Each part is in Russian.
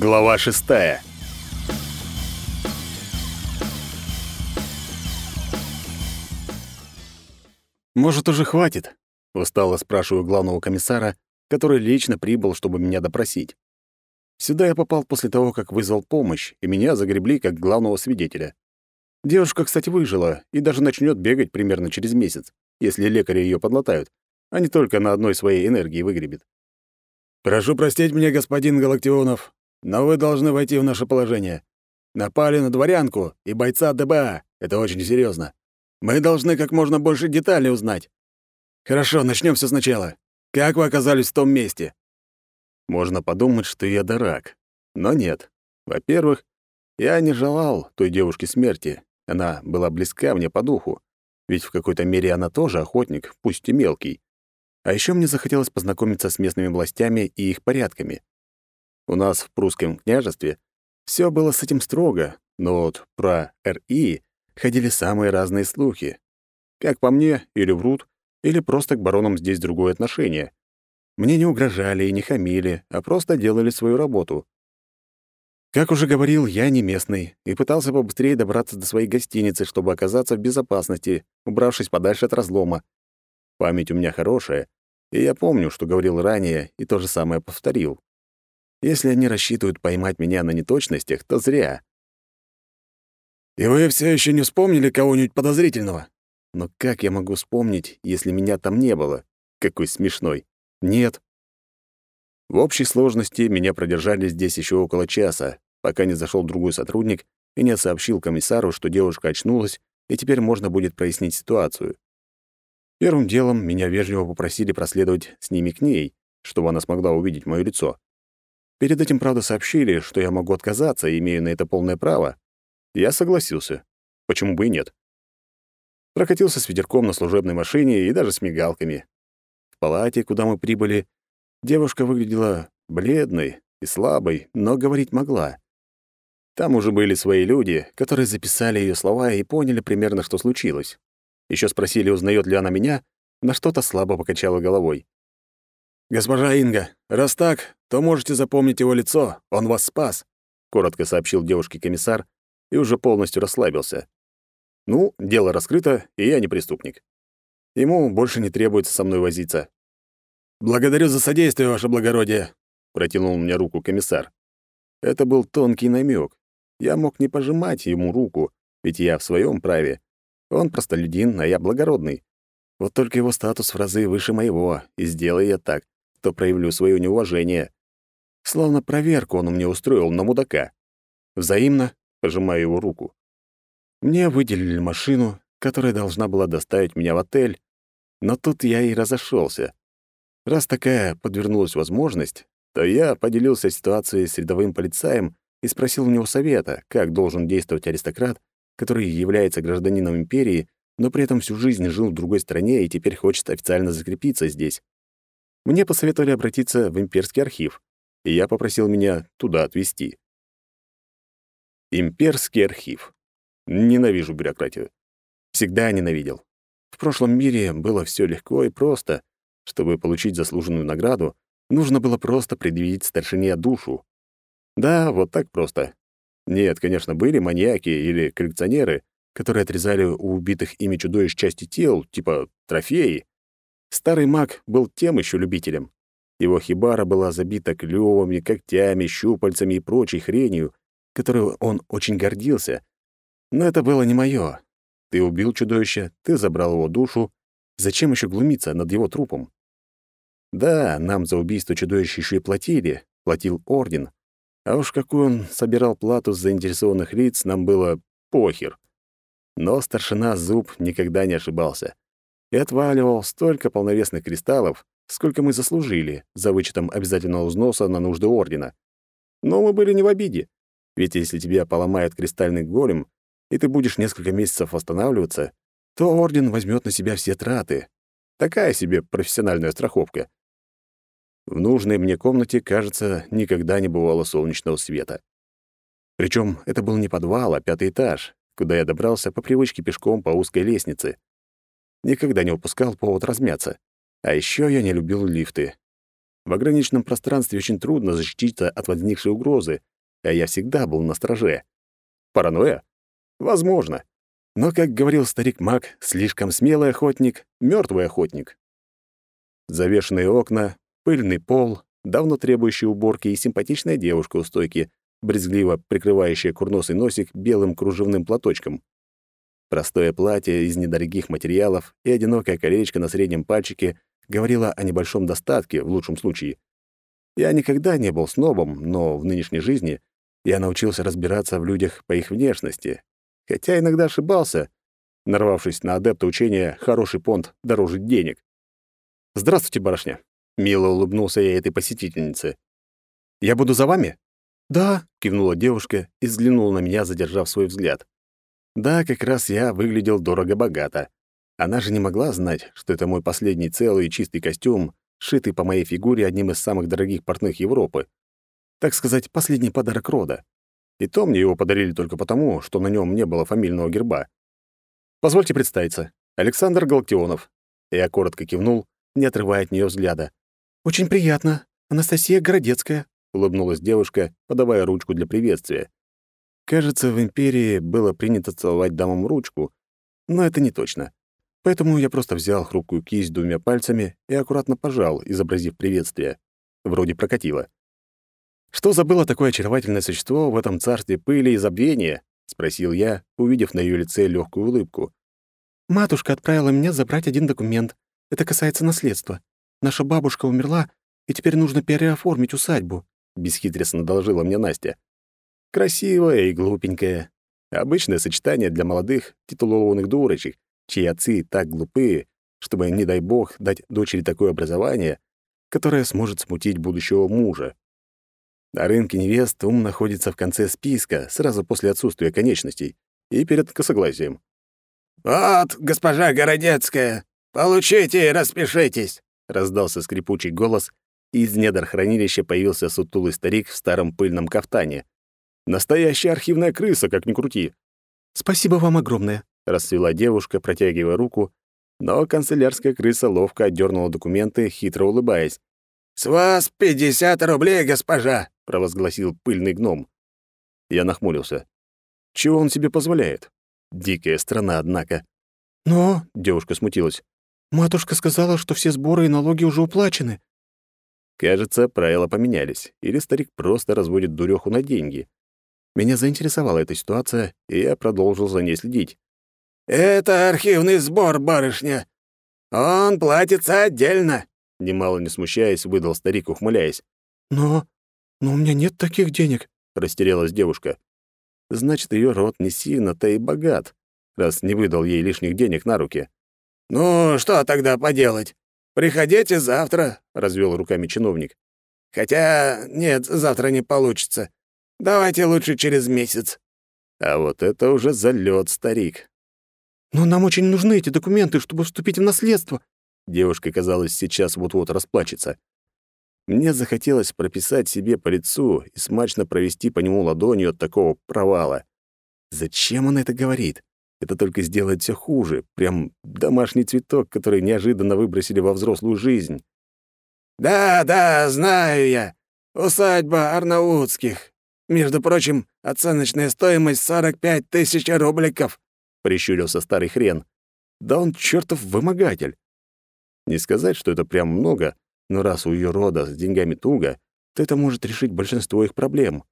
Глава шестая. «Может, уже хватит?» — устало спрашиваю главного комиссара, который лично прибыл, чтобы меня допросить. Сюда я попал после того, как вызвал помощь, и меня загребли как главного свидетеля. Девушка, кстати, выжила и даже начнет бегать примерно через месяц, если лекари ее подлатают, а не только на одной своей энергии выгребет. «Прошу простить меня, господин Галактионов, но вы должны войти в наше положение. Напали на дворянку и бойца ДБА. Это очень серьезно. Мы должны как можно больше деталей узнать. Хорошо, начнем все сначала. Как вы оказались в том месте? Можно подумать, что я дурак. Но нет. Во-первых, я не желал той девушке смерти. Она была близка мне по духу. Ведь в какой-то мере она тоже охотник, пусть и мелкий. А еще мне захотелось познакомиться с местными властями и их порядками. У нас в прусском княжестве все было с этим строго, но вот про РИ ходили самые разные слухи. Как по мне, или врут, или просто к баронам здесь другое отношение. Мне не угрожали и не хамили, а просто делали свою работу. Как уже говорил, я не местный и пытался побыстрее добраться до своей гостиницы, чтобы оказаться в безопасности, убравшись подальше от разлома. Память у меня хорошая, и я помню, что говорил ранее, и то же самое повторил. Если они рассчитывают поймать меня на неточностях, то зря. «И вы все еще не вспомнили кого-нибудь подозрительного?» «Но как я могу вспомнить, если меня там не было? Какой смешной. Нет». В общей сложности меня продержали здесь еще около часа, пока не зашел другой сотрудник и не сообщил комиссару, что девушка очнулась, и теперь можно будет прояснить ситуацию. Первым делом меня вежливо попросили проследовать с ними к ней, чтобы она смогла увидеть моё лицо. Перед этим, правда, сообщили, что я могу отказаться, и имею на это полное право. Я согласился. Почему бы и нет? Прокатился с ветерком на служебной машине и даже с мигалками. В палате, куда мы прибыли, девушка выглядела бледной и слабой, но говорить могла. Там уже были свои люди, которые записали ее слова и поняли примерно, что случилось. Еще спросили, узнает ли она меня, на что-то слабо покачала головой. «Госпожа Инга, раз так, то можете запомнить его лицо, он вас спас», — коротко сообщил девушке комиссар и уже полностью расслабился. «Ну, дело раскрыто, и я не преступник. Ему больше не требуется со мной возиться». «Благодарю за содействие, ваше благородие», — протянул мне руку комиссар. Это был тонкий намек. Я мог не пожимать ему руку, ведь я в своем праве. Он простолюдин, а я благородный. Вот только его статус в разы выше моего, и сделай я так, то проявлю свое неуважение. Словно проверку он мне устроил на мудака. Взаимно пожимаю его руку. Мне выделили машину, которая должна была доставить меня в отель, но тут я и разошелся. Раз такая подвернулась возможность, то я поделился ситуацией с рядовым полицаем и спросил у него совета, как должен действовать аристократ, который является гражданином империи, но при этом всю жизнь жил в другой стране и теперь хочет официально закрепиться здесь. Мне посоветовали обратиться в имперский архив, и я попросил меня туда отвезти. Имперский архив. Ненавижу бюрократию. Всегда ненавидел. В прошлом мире было все легко и просто. Чтобы получить заслуженную награду, нужно было просто предъявить старшине душу. Да, вот так просто. Нет, конечно, были маньяки или коллекционеры, которые отрезали у убитых ими чудовищ части тел, типа трофеи. Старый маг был тем еще любителем. Его хибара была забита клювами, когтями, щупальцами и прочей хренью, которой он очень гордился. Но это было не моё. Ты убил чудовище, ты забрал его душу. Зачем еще глумиться над его трупом? Да, нам за убийство чудовища еще и платили, платил орден. А уж какую он собирал плату с заинтересованных лиц, нам было похер. Но старшина Зуб никогда не ошибался и отваливал столько полновесных кристаллов, сколько мы заслужили, за вычетом обязательного взноса на нужды Ордена. Но мы были не в обиде, ведь если тебя поломает кристальный голем, и ты будешь несколько месяцев восстанавливаться, то Орден возьмет на себя все траты. Такая себе профессиональная страховка. В нужной мне комнате, кажется, никогда не бывало солнечного света. Причем это был не подвал, а пятый этаж, куда я добрался по привычке пешком по узкой лестнице. Никогда не упускал повод размяться. А еще я не любил лифты. В ограниченном пространстве очень трудно защититься от возникшей угрозы, а я всегда был на страже. Паранойя? Возможно. Но, как говорил старик Мак, слишком смелый охотник — мертвый охотник. Завешенные окна, пыльный пол, давно требующий уборки и симпатичная девушка у стойки, брезгливо прикрывающая курносый носик белым кружевным платочком. Простое платье из недорогих материалов и одинокое колечко на среднем пальчике говорило о небольшом достатке, в лучшем случае. Я никогда не был снобом, но в нынешней жизни я научился разбираться в людях по их внешности, хотя иногда ошибался, нарвавшись на адепта учения «хороший понт дороже денег». «Здравствуйте, барышня!» — мило улыбнулся я этой посетительнице. «Я буду за вами?» «Да», — кивнула девушка и взглянула на меня, задержав свой взгляд. Да, как раз я выглядел дорого-богато. Она же не могла знать, что это мой последний целый и чистый костюм, сшитый по моей фигуре одним из самых дорогих портных Европы. Так сказать, последний подарок рода. И то мне его подарили только потому, что на нем не было фамильного герба. Позвольте представиться. Александр Галактионов. Я коротко кивнул, не отрывая от нее взгляда. «Очень приятно. Анастасия Городецкая», — улыбнулась девушка, подавая ручку для приветствия. Кажется, в Империи было принято целовать дамам ручку, но это не точно. Поэтому я просто взял хрупкую кисть двумя пальцами и аккуратно пожал, изобразив приветствие. Вроде прокатило. «Что забыло такое очаровательное существо в этом царстве пыли и забвения?» — спросил я, увидев на ее лице легкую улыбку. «Матушка отправила меня забрать один документ. Это касается наследства. Наша бабушка умерла, и теперь нужно переоформить усадьбу», — бесхитростно доложила мне Настя. Красивая и глупенькая. Обычное сочетание для молодых, титулованных дурочек, чьи отцы так глупые, чтобы, не дай бог, дать дочери такое образование, которое сможет смутить будущего мужа. На рынке невест ум находится в конце списка, сразу после отсутствия конечностей, и перед косоглазием. «Вот, госпожа Городецкая, получите и распишитесь!» — раздался скрипучий голос, и из недр хранилища появился сутулый старик в старом пыльном кафтане. Настоящая архивная крыса, как ни крути. Спасибо вам огромное, расцвела девушка, протягивая руку, но канцелярская крыса ловко отдернула документы, хитро улыбаясь. «С вас пятьдесят рублей, госпожа!» — провозгласил пыльный гном. Я нахмурился. Чего он себе позволяет? Дикая страна, однако. «Но...» — девушка смутилась. «Матушка сказала, что все сборы и налоги уже уплачены». Кажется, правила поменялись, или старик просто разводит дуреху на деньги. Меня заинтересовала эта ситуация, и я продолжил за ней следить. «Это архивный сбор, барышня. Он платится отдельно», — немало не смущаясь, выдал старик, ухмыляясь. «Но... но у меня нет таких денег», — растерялась девушка. «Значит, ее род не сильно-то и богат, раз не выдал ей лишних денег на руки». «Ну, что тогда поделать? Приходите завтра», — развел руками чиновник. «Хотя нет, завтра не получится. Давайте лучше через месяц». А вот это уже залет, старик. «Но нам очень нужны эти документы, чтобы вступить в наследство». Девушка, казалось, сейчас вот-вот расплачется. Мне захотелось прописать себе по лицу и смачно провести по нему ладонью от такого провала. Зачем он это говорит? Это только сделает все хуже. Прям домашний цветок, который неожиданно выбросили во взрослую жизнь. «Да, да, знаю я. Усадьба Арнаутских. Между прочим, оценочная стоимость 45 тысяч рубликов», — прищурился старый хрен. «Да он чертов вымогатель». Не сказать, что это прям много, но раз у ее рода с деньгами туго, то это может решить большинство их проблем.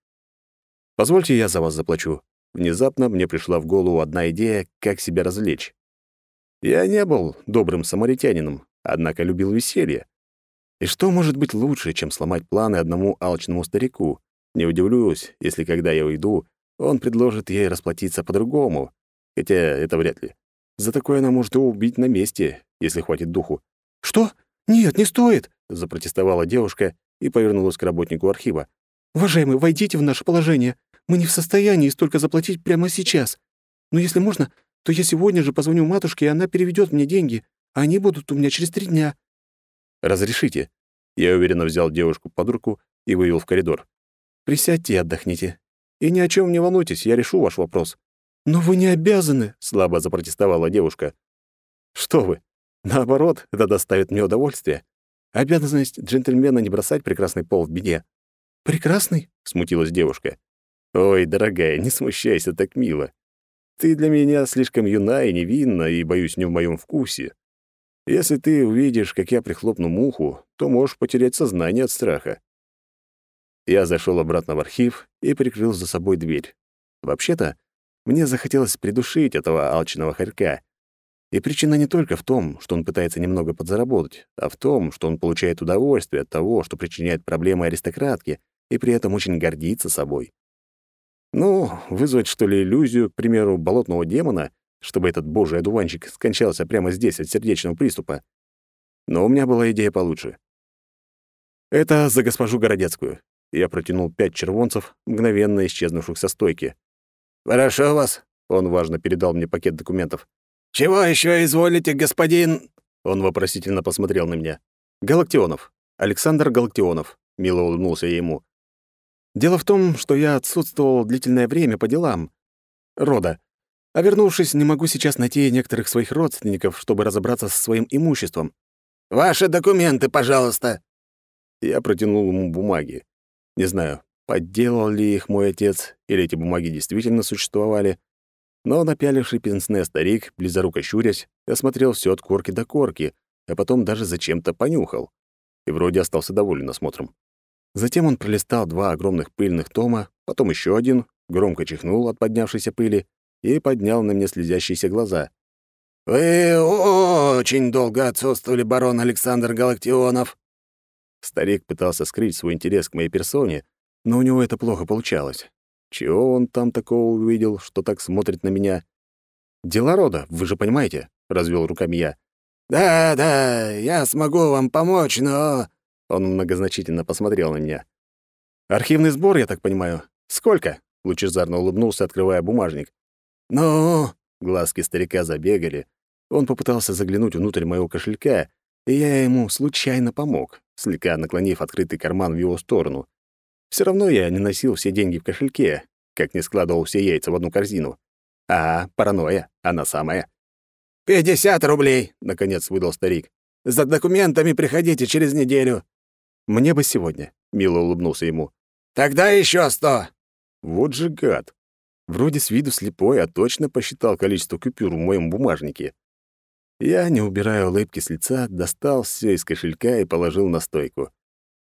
«Позвольте, я за вас заплачу». Внезапно мне пришла в голову одна идея, как себя развлечь. Я не был добрым самаритянином, однако любил веселье. И что может быть лучше, чем сломать планы одному алчному старику? Не удивлюсь, если когда я уйду, он предложит ей расплатиться по-другому. Хотя это вряд ли. За такое она может его убить на месте, если хватит духу. «Что? Нет, не стоит!» — запротестовала девушка и повернулась к работнику архива. «Уважаемый, войдите в наше положение. Мы не в состоянии столько заплатить прямо сейчас. Но если можно, то я сегодня же позвоню матушке, и она переведет мне деньги. А они будут у меня через три дня». «Разрешите?» Я уверенно взял девушку под руку и вывел в коридор. Присядьте и отдохните. И ни о чем не волнуйтесь, я решу ваш вопрос». «Но вы не обязаны», — слабо запротестовала девушка. «Что вы? Наоборот, это доставит мне удовольствие. Обязанность джентльмена не бросать прекрасный пол в беде. «Прекрасный?» — смутилась девушка. «Ой, дорогая, не смущайся так мило. Ты для меня слишком юна и невинна, и, боюсь, не в моем вкусе. Если ты увидишь, как я прихлопну муху, то можешь потерять сознание от страха». Я зашел обратно в архив и прикрыл за собой дверь. Вообще-то, мне захотелось придушить этого алчного хорька, и причина не только в том, что он пытается немного подзаработать, а в том, что он получает удовольствие от того, что причиняет проблемы аристократке, и при этом очень гордится собой. Ну, вызвать, что ли, иллюзию, к примеру, болотного демона, чтобы этот божий одуванчик скончался прямо здесь от сердечного приступа. Но у меня была идея получше. Это за госпожу Городецкую. Я протянул пять червонцев, мгновенно исчезнувших со стойки. «Хорошо вас», — он важно передал мне пакет документов. «Чего еще изволите, господин...» Он вопросительно посмотрел на меня. «Галактионов. Александр Галактионов», — мило улыбнулся я ему. «Дело в том, что я отсутствовал длительное время по делам. Рода. А вернувшись, не могу сейчас найти некоторых своих родственников, чтобы разобраться со своим имуществом». «Ваши документы, пожалуйста». Я протянул ему бумаги. Не знаю, подделал ли их мой отец, или эти бумаги действительно существовали, но напяливший пенсне старик, близоруко щурясь, осмотрел все от корки до корки, а потом даже зачем-то понюхал. И вроде остался доволен осмотром. Затем он пролистал два огромных пыльных тома, потом еще один, громко чихнул от поднявшейся пыли и поднял на мне слезящиеся глаза. «Вы очень долго отсутствовали, барон Александр Галактионов». Старик пытался скрыть свой интерес к моей персоне, но у него это плохо получалось. Чего он там такого увидел, что так смотрит на меня? Дела рода, вы же понимаете, развел руками я. Да, да, я смогу вам помочь, но Он многозначительно посмотрел на меня. Архивный сбор, я так понимаю. Сколько? лучезарно улыбнулся, открывая бумажник. Ну, глазки старика забегали. Он попытался заглянуть внутрь моего кошелька, и я ему случайно помог, слегка наклонив открытый карман в его сторону. Все равно я не носил все деньги в кошельке, как не складывал все яйца в одну корзину. А, паранойя, она самая. «Пятьдесят рублей», — наконец выдал старик. «За документами приходите через неделю». «Мне бы сегодня», — мило улыбнулся ему. «Тогда еще сто». Вот же гад. Вроде с виду слепой, а точно посчитал количество купюр в моем бумажнике. Я, не убирая улыбки с лица, достал все из кошелька и положил на стойку.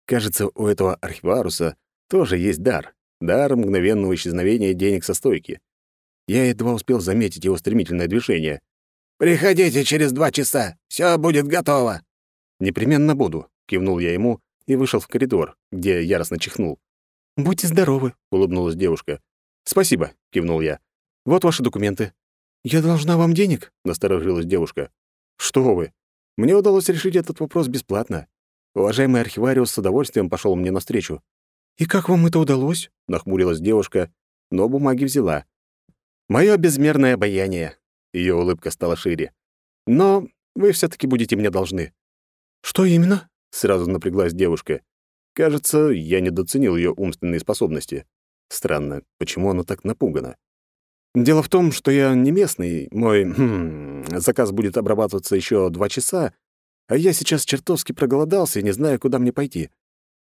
Кажется, у этого архиваруса тоже есть дар. Дар мгновенного исчезновения денег со стойки. Я едва успел заметить его стремительное движение. «Приходите через два часа, все будет готово». «Непременно буду», — кивнул я ему и вышел в коридор, где яростно чихнул. «Будьте здоровы», — улыбнулась девушка. «Спасибо», — кивнул я. «Вот ваши документы». «Я должна вам денег?» — насторожилась девушка. «Что вы? Мне удалось решить этот вопрос бесплатно. Уважаемый архивариус с удовольствием пошел мне навстречу. «И как вам это удалось?» — нахмурилась девушка, но бумаги взяла. «Моё безмерное обаяние». Её улыбка стала шире. «Но вы все таки будете мне должны». «Что именно?» — сразу напряглась девушка. Кажется, я недооценил её умственные способности. Странно, почему она так напугана? Дело в том, что я не местный, мой хм, заказ будет обрабатываться ещё два часа, а я сейчас чертовски проголодался и не знаю, куда мне пойти.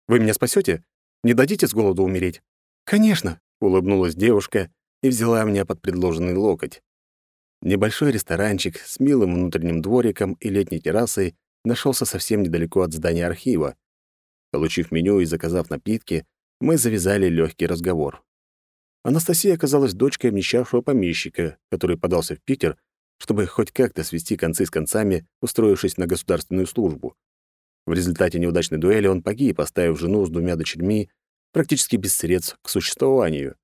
Вы меня спасете? Не дадите с голоду умереть?» «Конечно», — улыбнулась девушка и взяла меня под предложенный локоть. Небольшой ресторанчик с милым внутренним двориком и летней террасой нашелся совсем недалеко от здания архива. Получив меню и заказав напитки, мы завязали легкий разговор. Анастасия оказалась дочкой обнищавшего помещика, который подался в Питер, чтобы хоть как-то свести концы с концами, устроившись на государственную службу. В результате неудачной дуэли он погиб, оставив жену с двумя дочерьми практически без средств к существованию.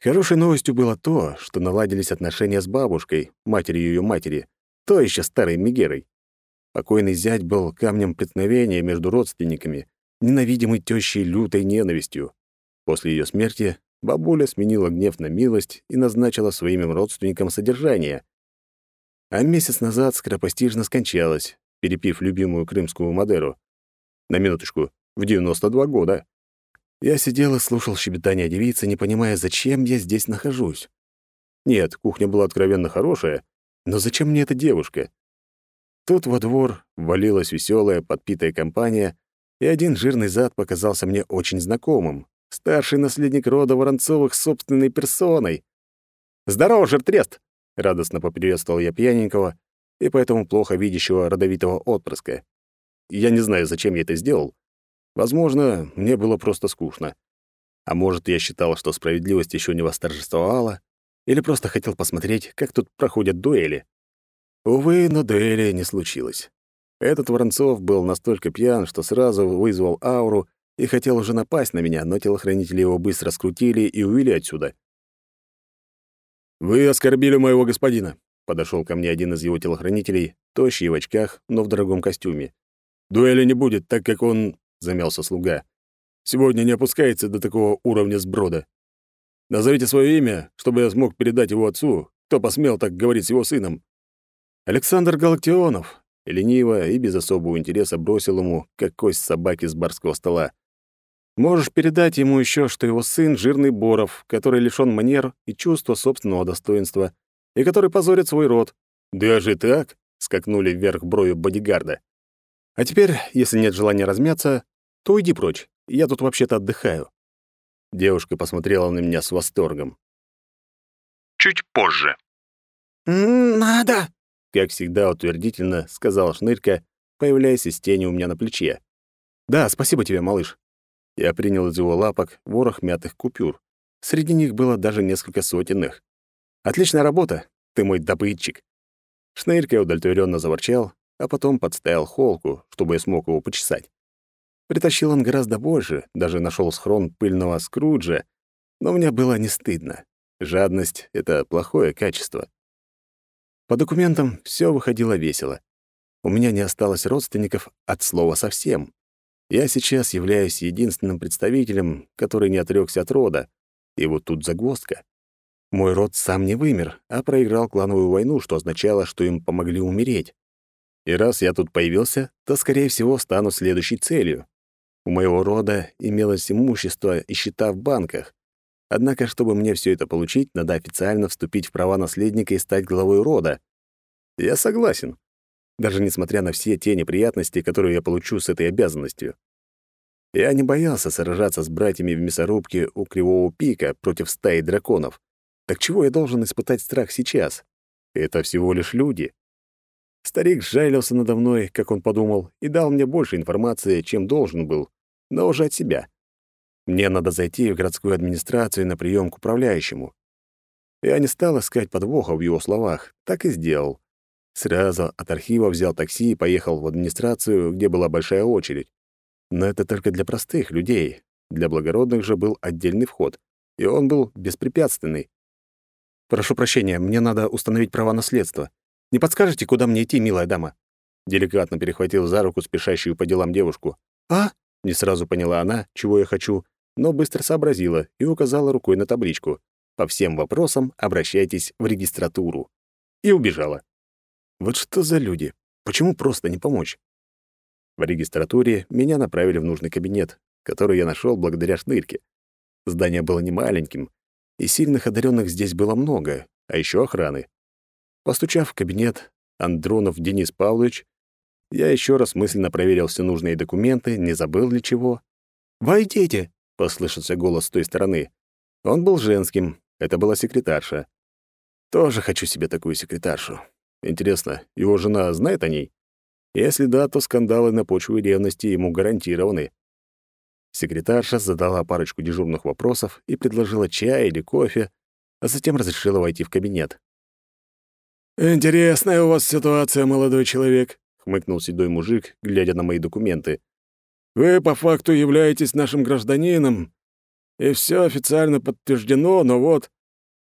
Хорошей новостью было то, что наладились отношения с бабушкой, матерью ее матери, то еще старой Мегерой. Покойный зять был камнем преткновения между родственниками, ненавидимой тещей лютой ненавистью. После ее смерти бабуля сменила гнев на милость и назначила своим родственникам содержание. А месяц назад скоропостижно скончалась, перепив любимую крымскую Мадеру. На минуточку, в 92 года. Я сидел и слушал щебетание девицы, не понимая, зачем я здесь нахожусь. Нет, кухня была откровенно хорошая, но зачем мне эта девушка? Тут во двор Валилась веселая, подпитая компания, и один жирный зад показался мне очень знакомым. Старший наследник рода Воронцовых собственной персоной. «Здорово, жиртрест!» — радостно поприветствовал я пьяненького и поэтому плохо видящего родовитого отпрыска. Я не знаю, зачем я это сделал. Возможно, мне было просто скучно. А может, я считал, что справедливость еще не восторжествовала, или просто хотел посмотреть, как тут проходят дуэли. Увы, но дуэли не случилось. Этот Воронцов был настолько пьян, что сразу вызвал ауру и хотел уже напасть на меня, но телохранители его быстро скрутили и увели отсюда. «Вы оскорбили моего господина», — подошел ко мне один из его телохранителей, тощий в очках, но в дорогом костюме. «Дуэли не будет, так как он...» — замялся слуга. «Сегодня не опускается до такого уровня сброда. Назовите свое имя, чтобы я смог передать его отцу, кто посмел так говорить с его сыном». «Александр Галактионов», лениво и без особого интереса бросил ему, как кость собаки с барского стола. Можешь передать ему еще, что его сын — жирный Боров, который лишён манер и чувства собственного достоинства, и который позорит свой род. «Даже так?» — скакнули вверх брови бодигарда. «А теперь, если нет желания размяться, то уйди прочь. Я тут вообще-то отдыхаю». Девушка посмотрела на меня с восторгом. Чуть позже. «Надо!» как всегда утвердительно сказал Шнырька, появляясь из тени у меня на плече. «Да, спасибо тебе, малыш». Я принял из его лапок ворох мятых купюр. Среди них было даже несколько сотенных. «Отличная работа, ты мой добытчик». Шнырька удовлетворенно заворчал, а потом подставил холку, чтобы я смог его почесать. Притащил он гораздо больше, даже нашел схрон пыльного Скруджа, но мне было не стыдно. Жадность — это плохое качество. По документам все выходило весело. У меня не осталось родственников от слова совсем. Я сейчас являюсь единственным представителем, который не отрёкся от рода. И вот тут загвоздка. Мой род сам не вымер, а проиграл клановую войну, что означало, что им помогли умереть. И раз я тут появился, то, скорее всего, стану следующей целью. У моего рода имелось имущество и счета в банках, Однако, чтобы мне все это получить, надо официально вступить в права наследника и стать главой рода. Я согласен. Даже несмотря на все те неприятности, которые я получу с этой обязанностью. Я не боялся сражаться с братьями в мясорубке у Кривого пика против стаи драконов. Так чего я должен испытать страх сейчас? Это всего лишь люди. Старик сжалился надо мной, как он подумал, и дал мне больше информации, чем должен был, но уже от себя. Мне надо зайти в городскую администрацию на прием к управляющему. Я не стал искать подвоха в его словах, так и сделал. Сразу от архива взял такси и поехал в администрацию, где была большая очередь. Но это только для простых людей. Для благородных же был отдельный вход, и он был беспрепятственный. «Прошу прощения, мне надо установить права наследства. Не подскажете, куда мне идти, милая дама?» Деликатно перехватил за руку спешащую по делам девушку. «А?» — не сразу поняла она, чего я хочу, но быстро сообразила и указала рукой на табличку. «По всем вопросам обращайтесь в регистратуру». И убежала. Вот что за люди? Почему просто не помочь? В регистратуре меня направили в нужный кабинет, который я нашел благодаря шнырке. Здание было немаленьким, и сильных одаренных здесь было много, а еще охраны. Постучав в кабинет, Андронов Денис Павлович, я еще раз мысленно проверил все нужные документы, не забыл ли чего. «Войдите!» послышался голос с той стороны. Он был женским, это была секретарша. Тоже хочу себе такую секретаршу. Интересно, его жена знает о ней? Если да, то скандалы на почве ревности ему гарантированы. Секретарша задала парочку дежурных вопросов и предложила чай или кофе, а затем разрешила войти в кабинет. «Интересная у вас ситуация, молодой человек», — хмыкнул седой мужик, глядя на мои документы. Вы по факту являетесь нашим гражданином, и все официально подтверждено, но вот...»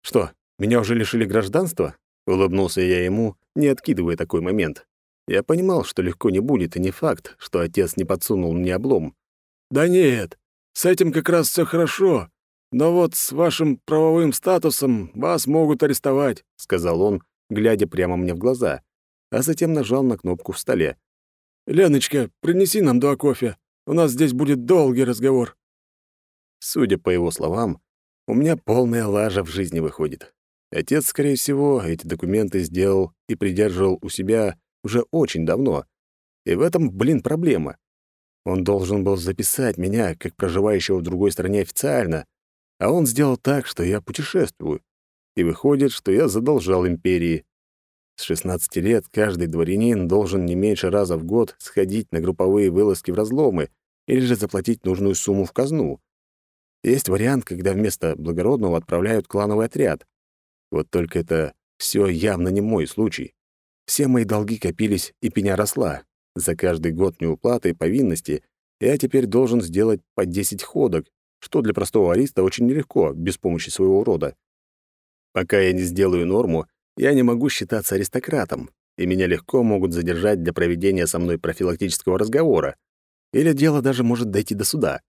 «Что, меня уже лишили гражданства?» — улыбнулся я ему, не откидывая такой момент. Я понимал, что легко не будет, и не факт, что отец не подсунул мне облом. «Да нет, с этим как раз все хорошо, но вот с вашим правовым статусом вас могут арестовать», — сказал он, глядя прямо мне в глаза, а затем нажал на кнопку в столе. «Леночка, принеси нам два кофе». У нас здесь будет долгий разговор». Судя по его словам, у меня полная лажа в жизни выходит. Отец, скорее всего, эти документы сделал и придерживал у себя уже очень давно, И в этом, блин, проблема. Он должен был записать меня, как проживающего в другой стране официально, а он сделал так, что я путешествую. И выходит, что я задолжал империи. С 16 лет каждый дворянин должен не меньше раза в год сходить на групповые вылазки в разломы или же заплатить нужную сумму в казну. Есть вариант, когда вместо благородного отправляют клановый отряд. Вот только это все явно не мой случай. Все мои долги копились, и пеня росла. За каждый год неуплаты и повинности я теперь должен сделать по 10 ходок, что для простого ариста очень нелегко, без помощи своего рода. Пока я не сделаю норму, я не могу считаться аристократом, и меня легко могут задержать для проведения со мной профилактического разговора, или дело даже может дойти до суда.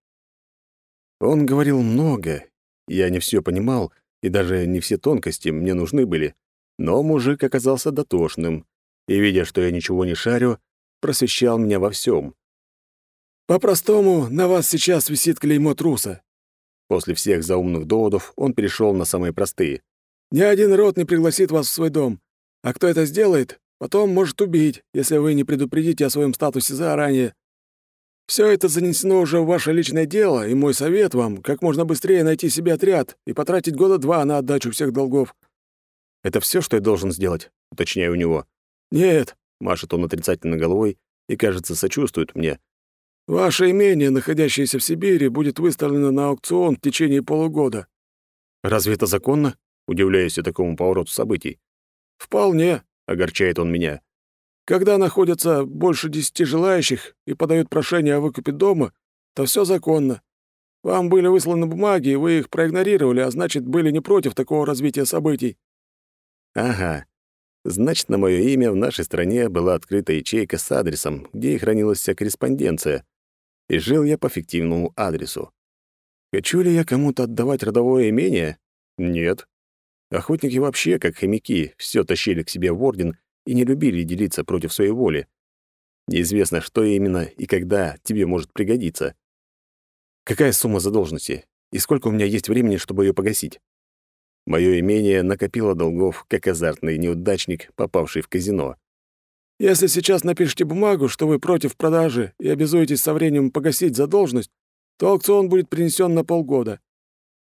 Он говорил много, я не все понимал, и даже не все тонкости мне нужны были, но мужик оказался дотошным, и, видя, что я ничего не шарю, просвещал меня во всем. «По-простому, на вас сейчас висит клеймо труса». После всех заумных доводов он перешел на самые простые. «Ни один род не пригласит вас в свой дом, а кто это сделает, потом может убить, если вы не предупредите о своем статусе заранее. Все это занесено уже в ваше личное дело, и мой совет вам — как можно быстрее найти себе отряд и потратить года два на отдачу всех долгов». «Это все, что я должен сделать?» — уточняю у него. «Нет», — машет он отрицательно головой и, кажется, сочувствует мне. «Ваше имение, находящееся в Сибири, будет выставлено на аукцион в течение полугода». «Разве это законно?» — удивляюсь я такому повороту событий. «Вполне», — огорчает он меня. «Когда находятся больше десяти желающих и подают прошение о выкупе дома, то все законно. Вам были высланы бумаги, и вы их проигнорировали, а значит, были не против такого развития событий». «Ага. Значит, на мое имя в нашей стране была открыта ячейка с адресом, где и хранилась вся корреспонденция. И жил я по фиктивному адресу. Хочу ли я кому-то отдавать родовое имение? Нет. Охотники вообще, как хомяки, все тащили к себе в орден и не любили делиться против своей воли. Неизвестно, что именно и когда тебе может пригодиться. Какая сумма задолженности? И сколько у меня есть времени, чтобы ее погасить? Мое имение накопило долгов, как азартный неудачник, попавший в казино. «Если сейчас напишите бумагу, что вы против продажи и обязуетесь со временем погасить задолженность, то аукцион будет принесен на полгода.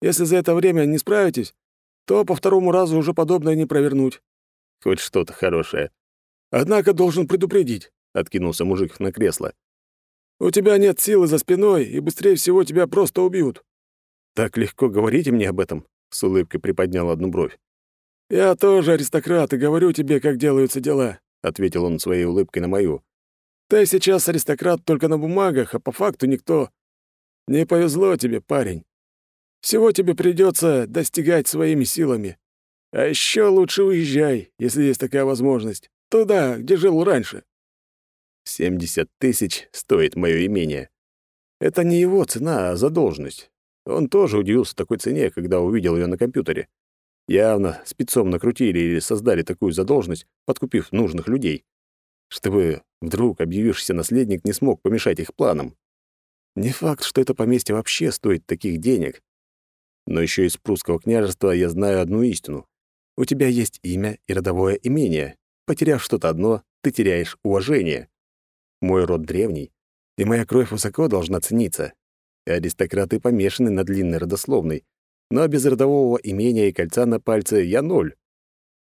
Если за это время не справитесь, то по второму разу уже подобное не провернуть». Хоть что-то хорошее. «Однако должен предупредить», — откинулся мужик на кресло. «У тебя нет силы за спиной, и быстрее всего тебя просто убьют». «Так легко говорите мне об этом», — с улыбкой приподнял одну бровь. «Я тоже аристократ и говорю тебе, как делаются дела», — ответил он своей улыбкой на мою. «Ты сейчас аристократ только на бумагах, а по факту никто. Не повезло тебе, парень. Всего тебе придется достигать своими силами. А еще лучше уезжай, если есть такая возможность. Туда, где жил раньше». «Семьдесят тысяч стоит мое имение. Это не его цена, а задолженность. Он тоже удивился такой цене, когда увидел ее на компьютере. Явно спецом накрутили или создали такую задолженность, подкупив нужных людей. Чтобы вдруг объявившийся наследник не смог помешать их планам. Не факт, что это поместье вообще стоит таких денег. Но еще из прусского княжества я знаю одну истину. У тебя есть имя и родовое имение. Потеряв что-то одно, ты теряешь уважение. Мой род древний, и моя кровь высоко должна цениться. Аристократы помешаны на длинной родословной, но без родового имения и кольца на пальце я ноль.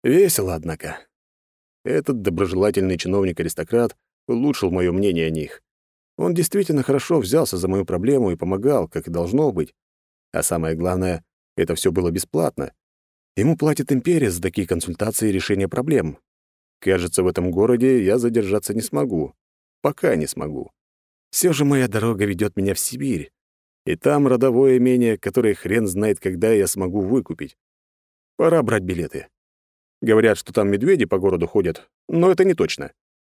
Весело, однако. Этот доброжелательный чиновник-аристократ улучшил мое мнение о них. Он действительно хорошо взялся за мою проблему и помогал, как и должно быть. А самое главное, это все было бесплатно. Ему платит империя за такие консультации и решение проблем. Кажется, в этом городе я задержаться не смогу. Пока не смогу. Все же моя дорога ведет меня в Сибирь, и там родовое имение, которое хрен знает, когда я смогу выкупить. Пора брать билеты. Говорят, что там медведи по городу ходят, но это не точно.